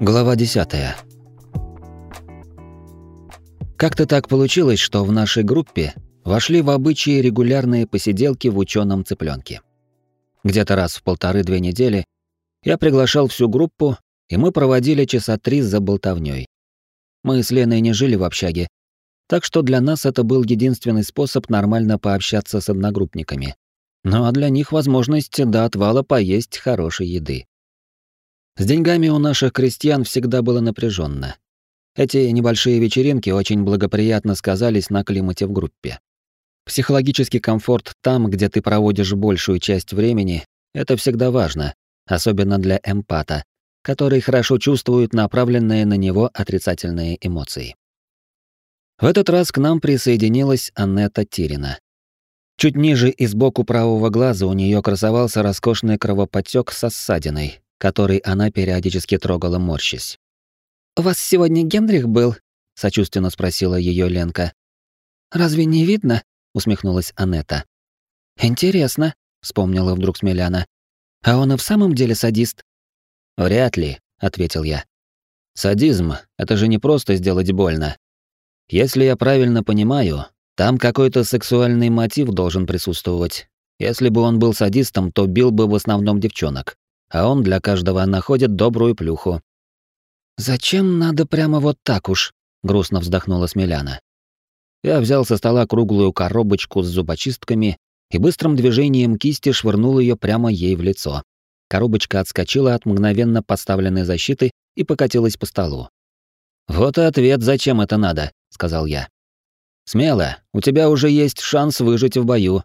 Глава 10. Как-то так получилось, что в нашей группе вошли в обычаи регулярные посиделки в ученом цыпленке. Где-то раз в полторы-две недели я приглашал всю группу, и мы проводили часа три за болтовнёй. Мы с Леной не жили в общаге, так что для нас это был единственный способ нормально пообщаться с одногруппниками. Ну а для них возможность до отвала поесть хорошей еды. С деньгами у наших крестьян всегда было напряженно. Эти небольшие вечеринки очень благоприятно сказались на климате в группе. Психологический комфорт там, где ты проводишь большую часть времени, это всегда важно, особенно для эмпата, который хорошо чувствует направленные на него отрицательные эмоции. В этот раз к нам присоединилась Аннета Тирина. Чуть ниже и сбоку правого глаза у нее красовался роскошный кровоподтек со ссадиной, который она периодически трогала, морщись. «У вас сегодня Генрих был?» — сочувственно спросила ее Ленка. «Разве не видно?» — усмехнулась Анетта. «Интересно», — вспомнила вдруг Смеляна. «А он и в самом деле садист?» «Вряд ли», — ответил я. «Садизм — это же не просто сделать больно. Если я правильно понимаю, там какой-то сексуальный мотив должен присутствовать. Если бы он был садистом, то бил бы в основном девчонок а он для каждого находит добрую плюху. «Зачем надо прямо вот так уж?» — грустно вздохнула Смеляна. Я взял со стола круглую коробочку с зубочистками и быстрым движением кисти швырнул ее прямо ей в лицо. Коробочка отскочила от мгновенно поставленной защиты и покатилась по столу. «Вот и ответ, зачем это надо», — сказал я. «Смело, у тебя уже есть шанс выжить в бою».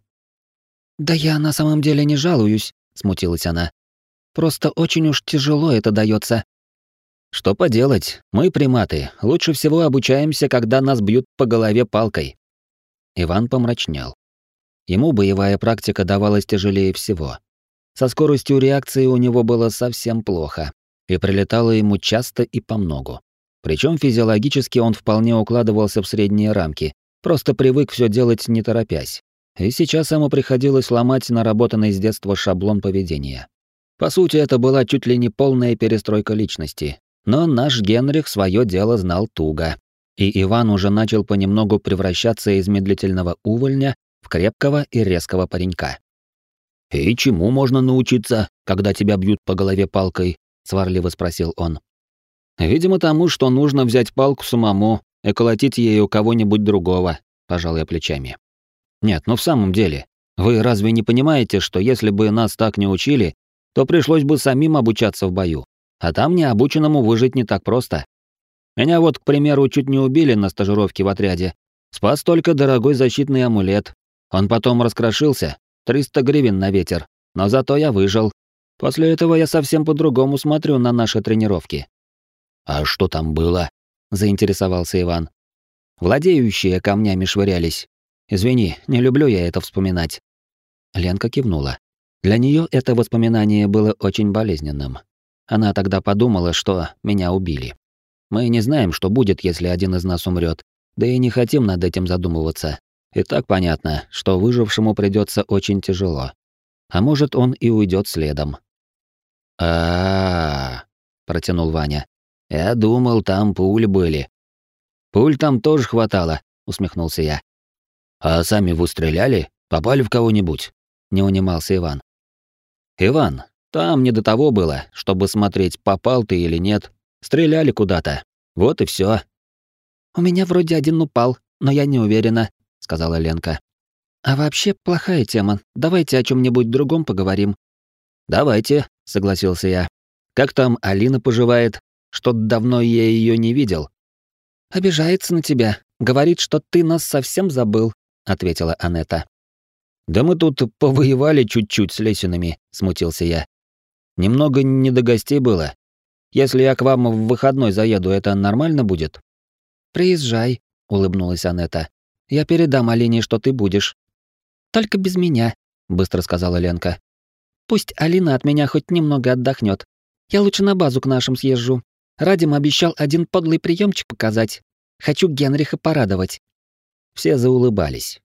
«Да я на самом деле не жалуюсь», — смутилась она. Просто очень уж тяжело это дается. Что поделать, мы приматы, лучше всего обучаемся, когда нас бьют по голове палкой. Иван помрачнел. Ему боевая практика давалась тяжелее всего. Со скоростью реакции у него было совсем плохо, и прилетало ему часто и по многу. Причем физиологически он вполне укладывался в средние рамки, просто привык все делать не торопясь. И сейчас ему приходилось ломать наработанный с детства шаблон поведения. По сути, это была чуть ли не полная перестройка личности. Но наш Генрих свое дело знал туго. И Иван уже начал понемногу превращаться из медлительного увольня в крепкого и резкого паренька. «И чему можно научиться, когда тебя бьют по голове палкой?» — сварливо спросил он. «Видимо, тому, что нужно взять палку самому и колотить ею кого-нибудь другого», — пожал я плечами. «Нет, ну в самом деле, вы разве не понимаете, что если бы нас так не учили, то пришлось бы самим обучаться в бою. А там необученному выжить не так просто. Меня вот, к примеру, чуть не убили на стажировке в отряде. Спас только дорогой защитный амулет. Он потом раскрошился, 300 гривен на ветер. Но зато я выжил. После этого я совсем по-другому смотрю на наши тренировки. «А что там было?» — заинтересовался Иван. «Владеющие камнями швырялись. Извини, не люблю я это вспоминать». Ленка кивнула. Для нее это воспоминание было очень болезненным. Она тогда подумала, что меня убили. Мы не знаем, что будет, если один из нас умрет, да и не хотим над этим задумываться. И так понятно, что выжившему придется очень тяжело. А может, он и уйдет следом. А, -а, протянул Ваня. Я думал, там пули были. Пуль там тоже хватало, усмехнулся я. А сами вы стреляли? Попали в кого-нибудь? Не унимался Иван. «Иван, там не до того было, чтобы смотреть, попал ты или нет. Стреляли куда-то. Вот и все. «У меня вроде один упал, но я не уверена», — сказала Ленка. «А вообще плохая тема. Давайте о чем нибудь другом поговорим». «Давайте», — согласился я. «Как там Алина поживает? Что-то давно я ее не видел». «Обижается на тебя. Говорит, что ты нас совсем забыл», — ответила Анетта. «Да мы тут повоевали чуть-чуть с Лесинами», — смутился я. «Немного не до гостей было. Если я к вам в выходной заеду, это нормально будет?» «Приезжай», — улыбнулась Анетта. «Я передам Алине, что ты будешь». «Только без меня», — быстро сказала Ленка. «Пусть Алина от меня хоть немного отдохнет. Я лучше на базу к нашим съезжу. Радим обещал один подлый приемчик показать. Хочу Генриха порадовать». Все заулыбались.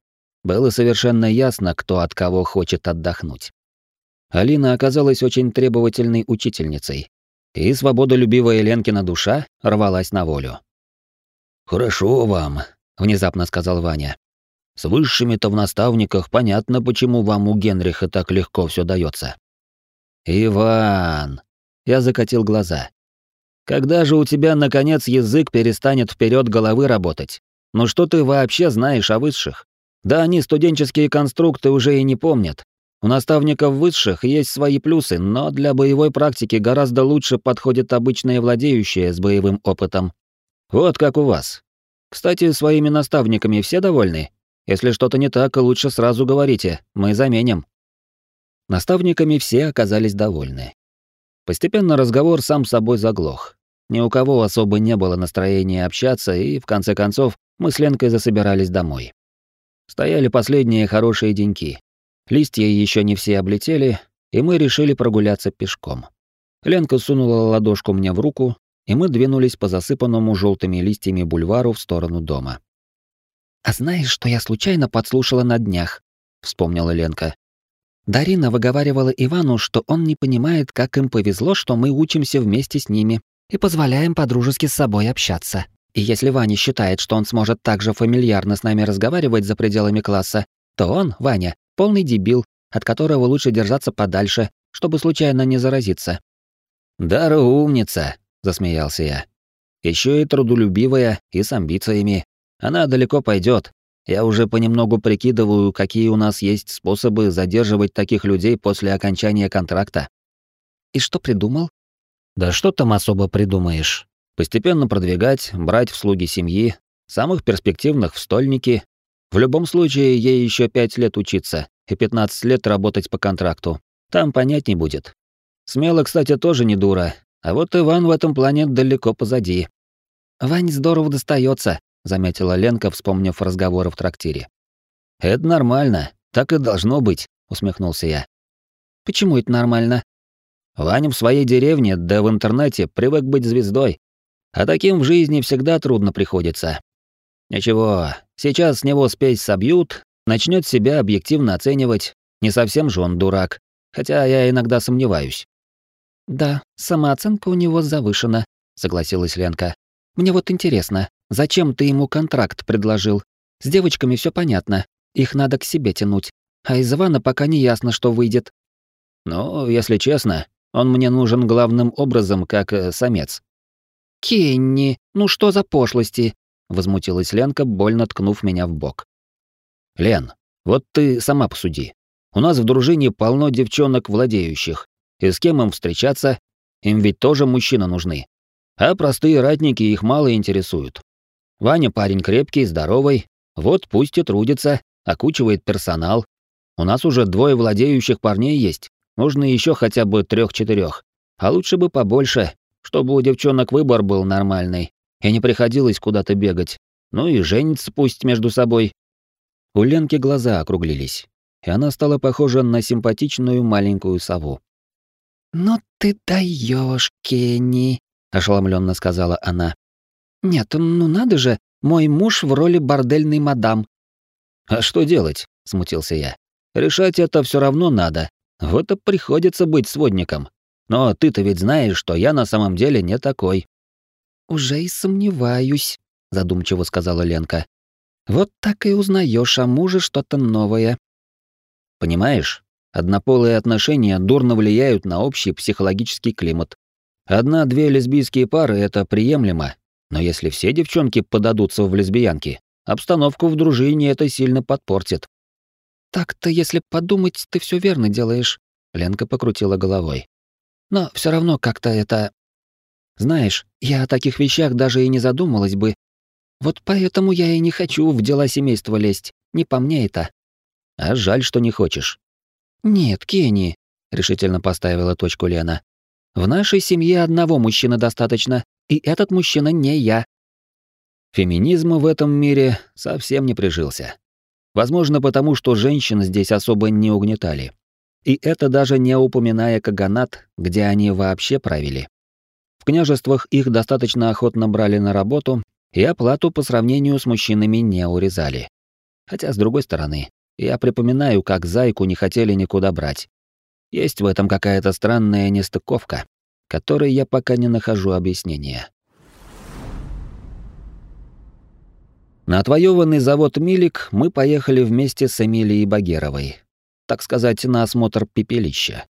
Было совершенно ясно, кто от кого хочет отдохнуть. Алина оказалась очень требовательной учительницей. и свободолюбивая Ленкина душа рвалась на волю. «Хорошо вам», — внезапно сказал Ваня. «С высшими-то в наставниках понятно, почему вам у Генриха так легко все дается. «Иван!» — я закатил глаза. «Когда же у тебя, наконец, язык перестанет вперед головы работать? Ну что ты вообще знаешь о высших? Да они студенческие конструкты уже и не помнят. У наставников высших есть свои плюсы, но для боевой практики гораздо лучше подходит обычное владеющее с боевым опытом. Вот как у вас. Кстати, своими наставниками все довольны? Если что-то не так, лучше сразу говорите, мы заменим. Наставниками все оказались довольны. Постепенно разговор сам собой заглох. Ни у кого особо не было настроения общаться, и, в конце концов, мы с Ленкой засобирались домой. Стояли последние хорошие деньки. Листья еще не все облетели, и мы решили прогуляться пешком. Ленка сунула ладошку мне в руку, и мы двинулись по засыпанному желтыми листьями бульвару в сторону дома. «А знаешь, что я случайно подслушала на днях?» — вспомнила Ленка. Дарина выговаривала Ивану, что он не понимает, как им повезло, что мы учимся вместе с ними и позволяем подружески с собой общаться. И если Ваня считает, что он сможет так же фамильярно с нами разговаривать за пределами класса, то он, Ваня, полный дебил, от которого лучше держаться подальше, чтобы случайно не заразиться. «Дара умница», — засмеялся я. Еще и трудолюбивая, и с амбициями. Она далеко пойдет, я уже понемногу прикидываю, какие у нас есть способы задерживать таких людей после окончания контракта. И что придумал? Да что там особо придумаешь? Постепенно продвигать, брать в слуги семьи, самых перспективных в стольники. В любом случае, ей еще пять лет учиться и 15 лет работать по контракту. Там понятней будет. Смело, кстати, тоже не дура, а вот Иван в этом плане далеко позади. Вань здорово достается, заметила Ленка, вспомнив разговоры в трактире. Это нормально, так и должно быть, усмехнулся я. Почему это нормально? Ваня в своей деревне, да в интернете привык быть звездой. А таким в жизни всегда трудно приходится. Ничего, сейчас с него спесь собьют, начнет себя объективно оценивать. Не совсем же он дурак, хотя я иногда сомневаюсь. Да, самооценка у него завышена, согласилась Ленка. Мне вот интересно, Зачем ты ему контракт предложил? С девочками все понятно. Их надо к себе тянуть. А из Ивана пока не ясно, что выйдет. Ну, если честно, он мне нужен главным образом как э, самец. Кенни, ну что за пошлости? возмутилась Ленка, больно ткнув меня в бок. Лен, вот ты сама посуди. У нас в дружине полно девчонок владеющих. И с кем им встречаться? Им ведь тоже мужчины нужны. А простые ратники их мало интересуют. Ваня парень крепкий, здоровый, вот пусть и трудится, окучивает персонал. У нас уже двое владеющих парней есть, нужно еще хотя бы трех-четырех. А лучше бы побольше, чтобы у девчонок выбор был нормальный, и не приходилось куда-то бегать. Ну и жениться пусть между собой. У Ленки глаза округлились, и она стала похожа на симпатичную маленькую сову. «Ну ты даешь, Кенни», — ошеломленно сказала она. «Нет, ну надо же, мой муж в роли бордельной мадам». «А что делать?» — смутился я. «Решать это все равно надо. Вот и приходится быть сводником. Но ты-то ведь знаешь, что я на самом деле не такой». «Уже и сомневаюсь», — задумчиво сказала Ленка. «Вот так и узнаешь о муже что-то новое». «Понимаешь, однополые отношения дурно влияют на общий психологический климат. Одна-две лесбийские пары — это приемлемо, но если все девчонки подадутся в лесбиянки, обстановку в дружине это сильно подпортит. Так-то, если подумать, ты все верно делаешь, Ленка покрутила головой. Но все равно как-то это Знаешь, я о таких вещах даже и не задумалась бы. Вот поэтому я и не хочу в дела семейства лезть. Не по мне это. А жаль, что не хочешь. Нет, Кенни, решительно поставила точку Лена. В нашей семье одного мужчины достаточно, и этот мужчина не я. Феминизм в этом мире совсем не прижился. Возможно, потому что женщин здесь особо не угнетали. И это даже не упоминая Каганат, где они вообще правили. В княжествах их достаточно охотно брали на работу, и оплату по сравнению с мужчинами не урезали. Хотя, с другой стороны, я припоминаю, как зайку не хотели никуда брать. Есть в этом какая-то странная нестыковка. которой я пока не нахожу объяснения. На отвоеванный завод «Милик» мы поехали вместе с Эмилией Багеровой, так сказать, на осмотр пепелища.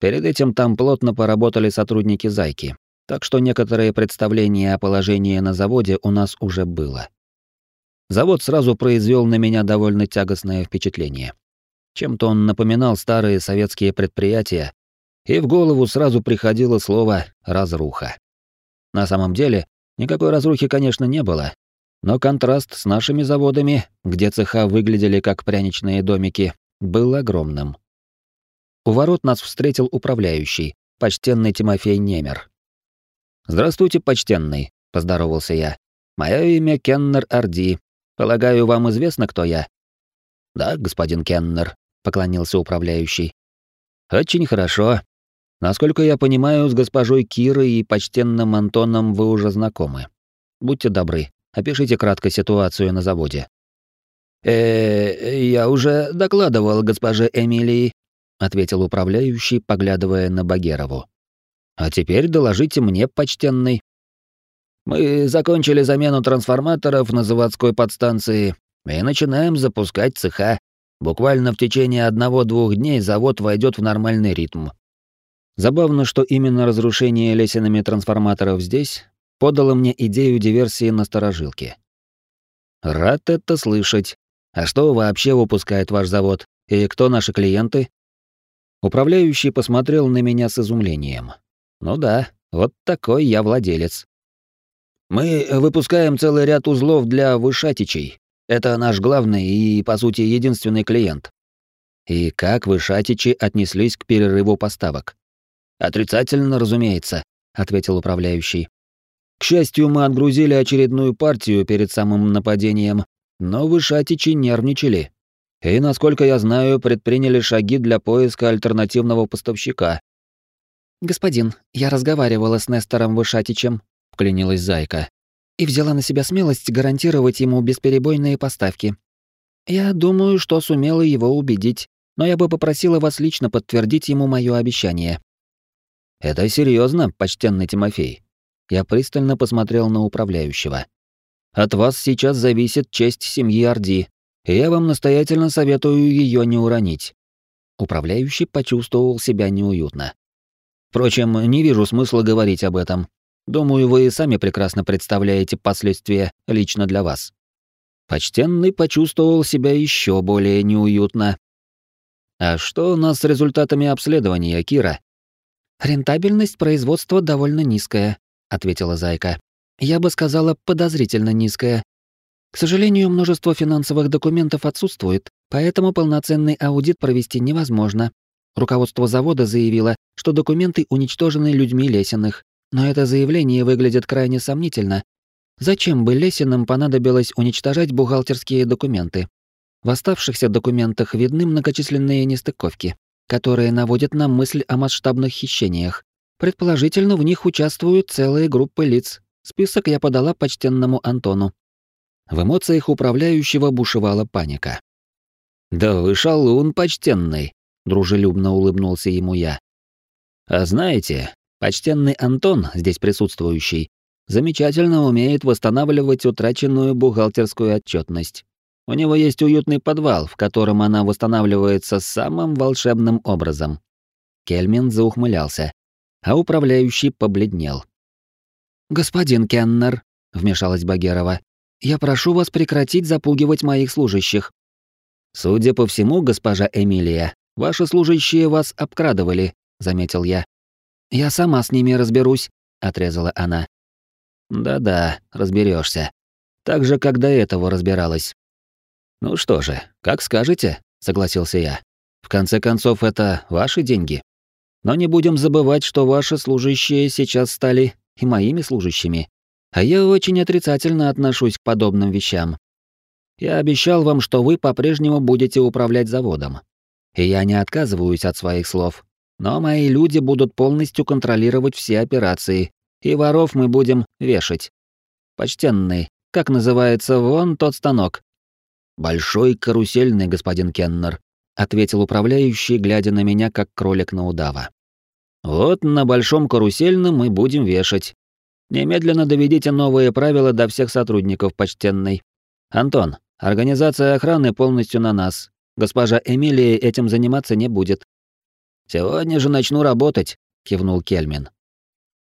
Перед этим там плотно поработали сотрудники «Зайки», так что некоторое представление о положении на заводе у нас уже было. Завод сразу произвел на меня довольно тягостное впечатление. Чем-то он напоминал старые советские предприятия, и в голову сразу приходило слово «разруха». На самом деле, никакой разрухи, конечно, не было, но контраст с нашими заводами, где цеха выглядели как пряничные домики, был огромным. У ворот нас встретил управляющий, почтенный Тимофей Немер. «Здравствуйте, почтенный», — поздоровался я. «Мое имя Кеннер Арди. Полагаю, вам известно, кто я?» «Да, господин Кеннер», — поклонился управляющий. «Очень хорошо. Насколько я понимаю, с госпожой Кирой и почтенным Антоном вы уже знакомы. Будьте добры, Опишите кратко ситуацию на заводе. Э, я уже докладывал госпоже Эмилии, ответил управляющий, поглядывая на Багерову. А теперь доложите мне, почтенный. Мы закончили замену трансформаторов на заводской подстанции и начинаем запускать цеха. Буквально в течение одного-двух дней завод войдет в нормальный ритм. Забавно, что именно разрушение лесенами трансформаторов здесь подало мне идею диверсии на сторожилке. Рад это слышать. А что вообще выпускает ваш завод? И кто наши клиенты? Управляющий посмотрел на меня с изумлением. Ну да, вот такой я владелец. Мы выпускаем целый ряд узлов для вышатичей. Это наш главный и, по сути, единственный клиент. И как вышатичи отнеслись к перерыву поставок? Отрицательно, разумеется, ответил управляющий. К счастью, мы отгрузили очередную партию перед самым нападением, но вышатичи нервничали. И, насколько я знаю, предприняли шаги для поиска альтернативного поставщика. «Господин, я разговаривала с Нестором Вышатичем», — вклинилась Зайка, «и взяла на себя смелость гарантировать ему бесперебойные поставки. Я думаю, что сумела его убедить, но я бы попросила вас лично подтвердить ему мое обещание». «Это серьезно, почтенный Тимофей?» Я пристально посмотрел на управляющего. От вас сейчас зависит честь семьи Орди, и я вам настоятельно советую ее не уронить. Управляющий почувствовал себя неуютно. Впрочем, не вижу смысла говорить об этом. Думаю, вы и сами прекрасно представляете последствия лично для вас. Почтенный почувствовал себя еще более неуютно. А что у нас с результатами обследования, Кира? Рентабельность производства довольно низкая, ответила Зайка. Я бы сказала, подозрительно низкая. К сожалению, множество финансовых документов отсутствует, поэтому полноценный аудит провести невозможно. Руководство завода заявило, что документы уничтожены людьми Лесиных, но это заявление выглядит крайне сомнительно. Зачем бы Лесиным понадобилось уничтожать бухгалтерские документы? В оставшихся документах видны многочисленные нестыковки, которые наводят на мысль о масштабных хищениях. Предположительно, в них участвуют целые группы лиц. Список я подала почтенному Антону. В эмоциях управляющего бушевала паника. «Да вы шалун почтенный», — дружелюбно улыбнулся ему я. «А знаете, почтенный Антон, здесь присутствующий, замечательно умеет восстанавливать утраченную бухгалтерскую отчетность. У него есть уютный подвал, в котором она восстанавливается самым волшебным образом». Кельмин заухмылялся а управляющий побледнел. «Господин Кеннер», — вмешалась Багерова, — «я прошу вас прекратить запугивать моих служащих». «Судя по всему, госпожа Эмилия, ваши служащие вас обкрадывали», — заметил я. «Я сама с ними разберусь», — отрезала она. «Да-да, разберешься. Так же, как до этого разбиралась». «Ну что же, как скажете», — согласился я. «В конце концов, это ваши деньги». Но не будем забывать, что ваши служащие сейчас стали и моими служащими. А я очень отрицательно отношусь к подобным вещам. Я обещал вам, что вы по-прежнему будете управлять заводом. И я не отказываюсь от своих слов. Но мои люди будут полностью контролировать все операции, и воров мы будем вешать. Почтенный, как называется вон тот станок? Большой карусельный, господин Кеннер, ответил управляющий, глядя на меня как кролик на удава. Вот на большом карусельном мы будем вешать. Немедленно доведите новые правила до всех сотрудников, почтенный. Антон, организация охраны полностью на нас. Госпожа Эмилия этим заниматься не будет. Сегодня же начну работать, кивнул Кельмин.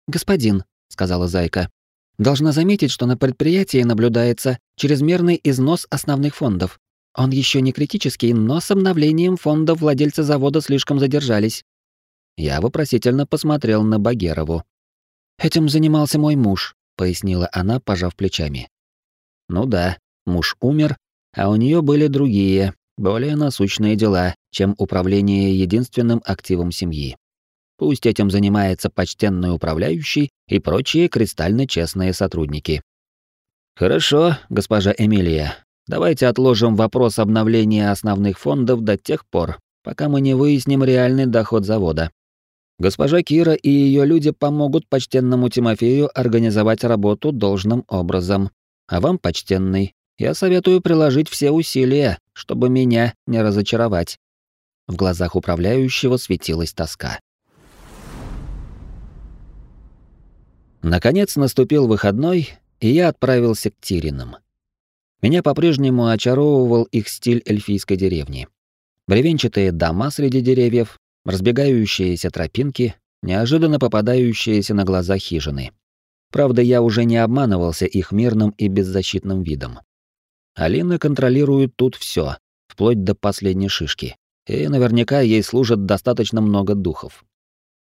Господин, сказала Зайка. Должна заметить, что на предприятии наблюдается чрезмерный износ основных фондов. Он еще не критический, но с обновлением фонда владельцы завода слишком задержались. Я вопросительно посмотрел на Багерову. Этим занимался мой муж, пояснила она, пожав плечами. Ну да, муж умер, а у нее были другие, более насущные дела, чем управление единственным активом семьи. Пусть этим занимается почтенный управляющий и прочие кристально честные сотрудники. Хорошо, госпожа Эмилия. Давайте отложим вопрос обновления основных фондов до тех пор, пока мы не выясним реальный доход завода. Госпожа Кира и ее люди помогут почтенному Тимофею организовать работу должным образом. А вам, почтенный, я советую приложить все усилия, чтобы меня не разочаровать. В глазах управляющего светилась тоска. Наконец наступил выходной, и я отправился к Тириным. Меня по-прежнему очаровывал их стиль эльфийской деревни. Бревенчатые дома среди деревьев, разбегающиеся тропинки, неожиданно попадающиеся на глаза хижины. Правда, я уже не обманывался их мирным и беззащитным видом. Алина контролирует тут все, вплоть до последней шишки, и наверняка ей служат достаточно много духов.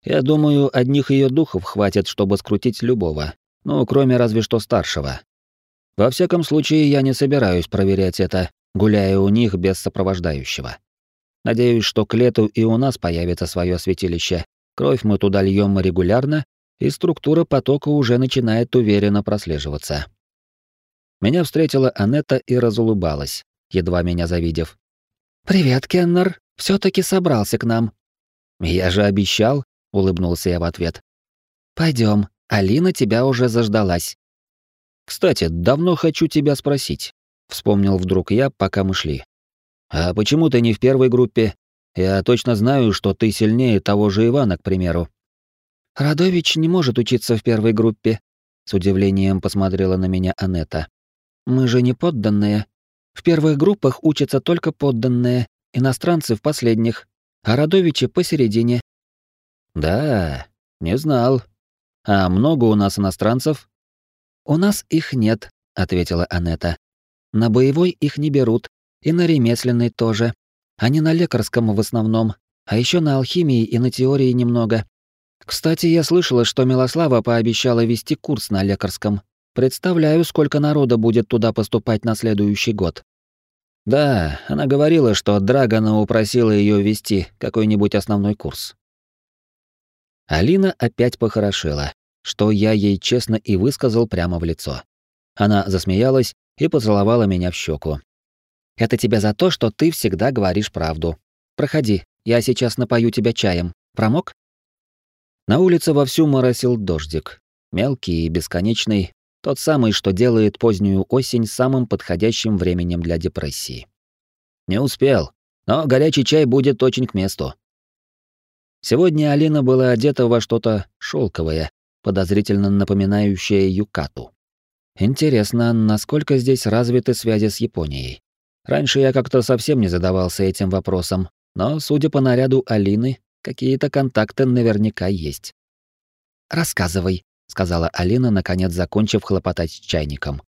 Я думаю, одних ее духов хватит, чтобы скрутить любого, ну, кроме разве что старшего. Во всяком случае, я не собираюсь проверять это, гуляя у них без сопровождающего. Надеюсь, что к лету и у нас появится свое святилище. Кровь мы туда льем регулярно, и структура потока уже начинает уверенно прослеживаться. Меня встретила Анетта и разулыбалась, едва меня завидев. «Привет, Кеннер. все таки собрался к нам». «Я же обещал», — улыбнулся я в ответ. Пойдем, Алина тебя уже заждалась». «Кстати, давно хочу тебя спросить», — вспомнил вдруг я, пока мы шли. А почему ты не в первой группе? Я точно знаю, что ты сильнее того же Ивана, к примеру. Радович не может учиться в первой группе, с удивлением посмотрела на меня Анета. Мы же не подданные. В первых группах учатся только подданные, иностранцы в последних, а Радовичи посередине. Да, не знал. А много у нас иностранцев? У нас их нет, ответила Анета. На боевой их не берут, и на ремесленной тоже. А не на лекарском в основном. А еще на алхимии и на теории немного. Кстати, я слышала, что Милослава пообещала вести курс на лекарском. Представляю, сколько народа будет туда поступать на следующий год. Да, она говорила, что Драгона упросила ее вести какой-нибудь основной курс. Алина опять похорошела, что я ей честно и высказал прямо в лицо. Она засмеялась и поцеловала меня в щеку, это тебе за то, что ты всегда говоришь правду. Проходи, я сейчас напою тебя чаем. Промок? На улице вовсю моросил дождик. Мелкий и бесконечный, тот самый, что делает позднюю осень самым подходящим временем для депрессии. Не успел, но горячий чай будет очень к месту. Сегодня Алина была одета во что-то шелковое, подозрительно напоминающее юкату. Интересно, насколько здесь развиты связи с Японией. Раньше я как-то совсем не задавался этим вопросом, но, судя по наряду Алины, какие-то контакты наверняка есть. «Рассказывай», — сказала Алина, наконец закончив хлопотать с чайником.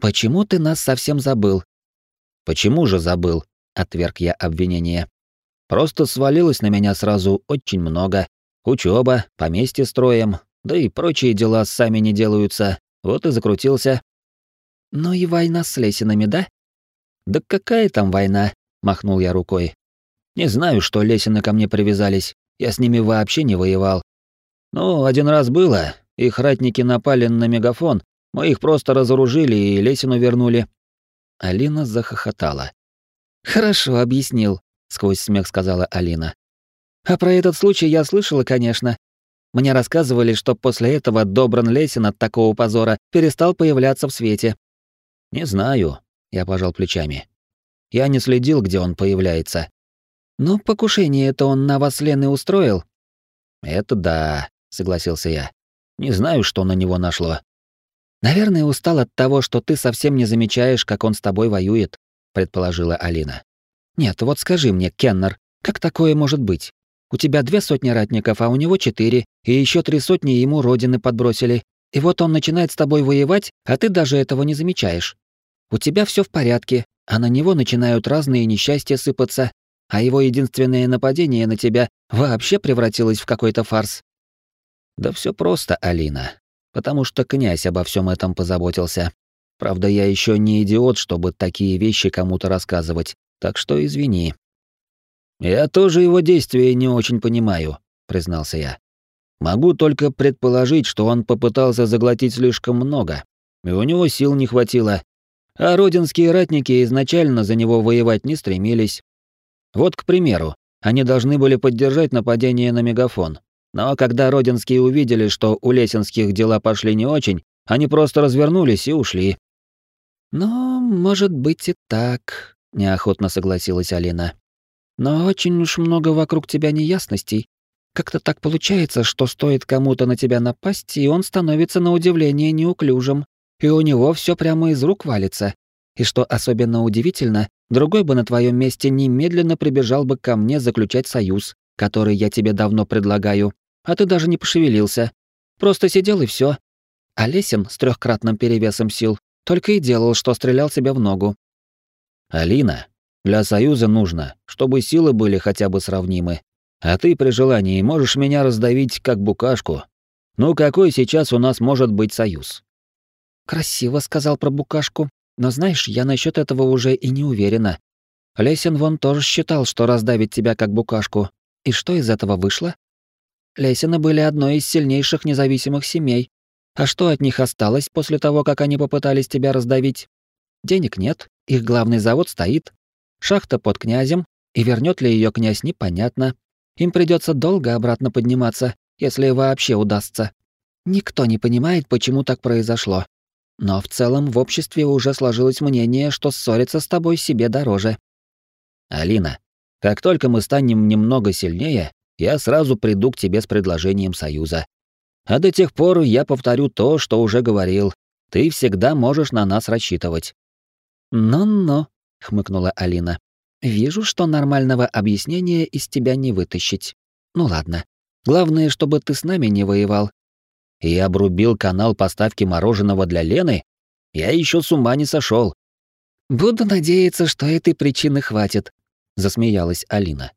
«Почему ты нас совсем забыл?» «Почему же забыл?» — отверг я обвинение. «Просто свалилось на меня сразу очень много. Учеба, поместье строем, да и прочие дела сами не делаются. Вот и закрутился». «Ну и война с Лесинами, да?» «Да какая там война?» — махнул я рукой. «Не знаю, что Лесины ко мне привязались. Я с ними вообще не воевал. Ну, один раз было, их ратники напали на мегафон, мы их просто разоружили и Лесину вернули». Алина захохотала. «Хорошо объяснил», — сквозь смех сказала Алина. «А про этот случай я слышала, конечно. Мне рассказывали, что после этого Добран Лесин от такого позора перестал появляться в свете». «Не знаю. Я пожал плечами. Я не следил, где он появляется. Ну, покушение это он на вас Лены устроил? Это да, согласился я. Не знаю, что на него нашло. Наверное, устал от того, что ты совсем не замечаешь, как он с тобой воюет, предположила Алина. Нет, вот скажи мне, Кеннер, как такое может быть? У тебя две сотни ратников, а у него четыре, и еще три сотни ему родины подбросили. И вот он начинает с тобой воевать, а ты даже этого не замечаешь. У тебя все в порядке, а на него начинают разные несчастья сыпаться, а его единственное нападение на тебя вообще превратилось в какой-то фарс. Да все просто, Алина. Потому что князь обо всем этом позаботился. Правда, я еще не идиот, чтобы такие вещи кому-то рассказывать, так что извини. Я тоже его действия не очень понимаю, признался я. Могу только предположить, что он попытался заглотить слишком много, и у него сил не хватило. А родинские ратники изначально за него воевать не стремились. Вот, к примеру, они должны были поддержать нападение на мегафон. Но когда родинские увидели, что у лесенских дела пошли не очень, они просто развернулись и ушли. «Но, может быть и так», — неохотно согласилась Алина. «Но очень уж много вокруг тебя неясностей. Как-то так получается, что стоит кому-то на тебя напасть, и он становится на удивление неуклюжим, и у него все прямо из рук валится. И что особенно удивительно, другой бы на твоем месте немедленно прибежал бы ко мне заключать союз, который я тебе давно предлагаю, а ты даже не пошевелился. Просто сидел и все. А Лесин с трехкратным перевесом сил только и делал, что стрелял себе в ногу. Алина, для союза нужно, чтобы силы были хотя бы сравнимы. А ты при желании можешь меня раздавить как букашку. Ну какой сейчас у нас может быть союз? Красиво сказал про букашку, но знаешь, я насчет этого уже и не уверена. Лесин вон тоже считал, что раздавит тебя как букашку. И что из этого вышло? Лесины были одной из сильнейших независимых семей. А что от них осталось после того, как они попытались тебя раздавить? Денег нет, их главный завод стоит. Шахта под князем, и вернет ли ее князь, непонятно. Им придется долго обратно подниматься, если вообще удастся. Никто не понимает, почему так произошло. Но в целом в обществе уже сложилось мнение, что ссориться с тобой себе дороже. Алина, как только мы станем немного сильнее, я сразу приду к тебе с предложением союза. А до тех пор я повторю то, что уже говорил. Ты всегда можешь на нас рассчитывать. «Ну-ну», — хмыкнула Алина. Вижу, что нормального объяснения из тебя не вытащить. Ну ладно. Главное, чтобы ты с нами не воевал. И обрубил канал поставки мороженого для Лены? Я еще с ума не сошел. Буду надеяться, что этой причины хватит, засмеялась Алина.